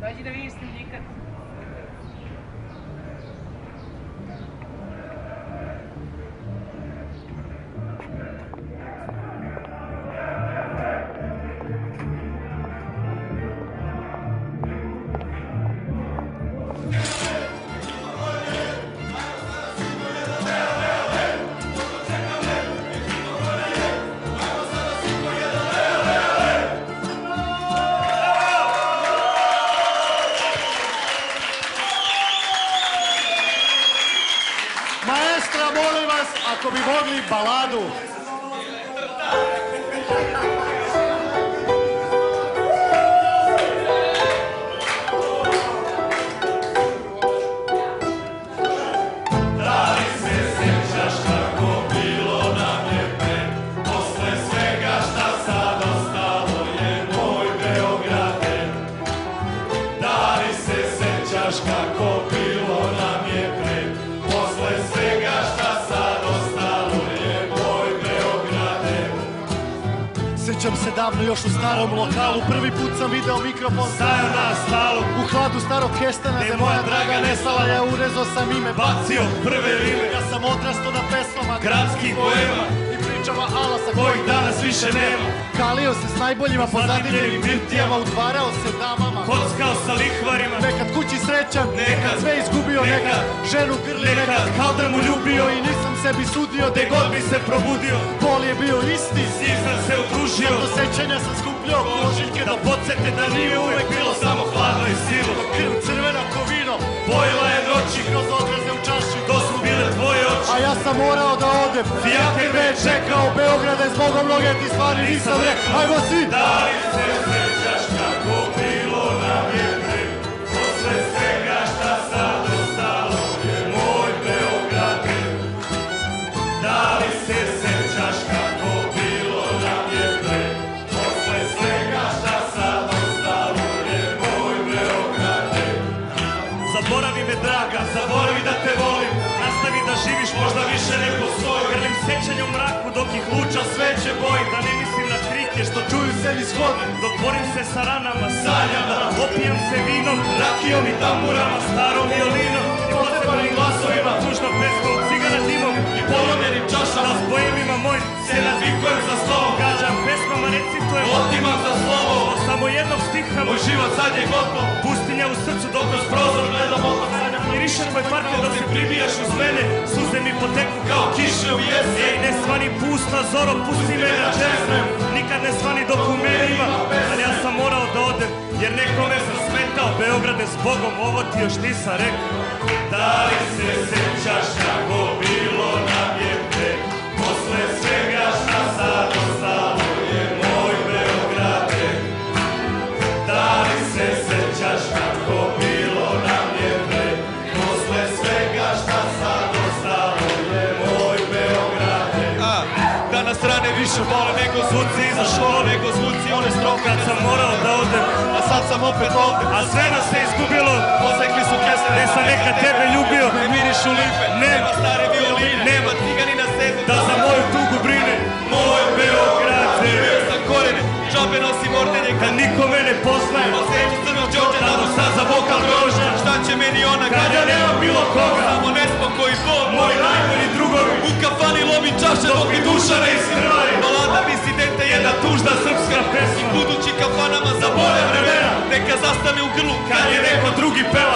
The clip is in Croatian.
Vai da vidim. Sjećam se davno još u starom lokalu. Prvi put sam video mikrofon. Stajao na stalu. U hladu starog kestena gde moja draga nestala Ja urezao sam ime, bacio prve rime. Ja sam odrastao na pesmama. Gradskih poema I pričama alasa. Kojih danas više nema. Kalio se s najboljima pozadinjenim birtijama Udvarao se damama. Kockao sa lihvarima. Nekad kući srećan, Nekad. sve izgubio Nekad. Nekad ženu grli, Nekad. nekad kaldrmu ljubio. I nisam sebi sudio, Gde god bi se probudio. Bol je bio isti S sam se udružio Do sećanja sam skupljao kožiljke Da podsjete da nije uvek bilo samo hladno i sivo. Krv crvena ko vino. Bojila je noći. Kroz odraze u čaši. To su bile tvoje oči. A ja sam morao da odem. Fijake me je Čekao. Beograda i zbogom mnoge ti stvari nisam rekao. Ajmo svi! Da li se sećaš kako Zaboravi me draga, zaboravi da te volim. Nastavi da živiš, možda više ne postoji Grlim sećanja u mraku dok ih luča sveće boji Da ne mislim na krike što čuju se niz vode. Dok borim se sa ranama, sanjam da Opijam se vinom, rakijom i tamburama Starom violinom. I potrebanim glasovima Tužnom pesmom, cigara dimom i polomljenim čašama. S bojevima mojim se nadvikujem za slovom. Gađam pesmama, recitujem, otimam za slovo samo jednog stiha. Moj život sad je gotov. Pustinja u srcu dok kroz Miriše tvoj parfem dok se pribijaš uz mene Suze mi poteku kao kiše u jesen. Ej, ne svani pusta zoro, pusti me na česnem Nikad ne svani dok u mene ima Ali ja sam morao da odem Jer nekome sam smetao Beograde s Bogom, ovo ti još nisam rekao. Da li se sećaš kako bilo više bole nego zvuci iza škole, nego zvuci one stroke Kad sam morao da odem A sad sam opet ovde, A sve nas se izgubilo posekli su kese. Ne sam nekad tebe ljubio. Ne mirišu lipe, Nema. stare violine. Nema. cigani na sedu Da za moju tugu brine. Moj Beograde. Živio sam korene, džabe nosim ordenje Kad niko mene poznaje. Oseću crnog Đorđa, dadu sad za vokal grožnja Šta će meni ona Kad ja nemam bilo koga. Samo nespokoj bol. Moji najbolji čaše dok mi duša ne iskrvari. Balada disidenta jedna tužna srpska pesma. Budući kafanama za bolje vremena Neka zastane u grlu Kad je neko drugi peva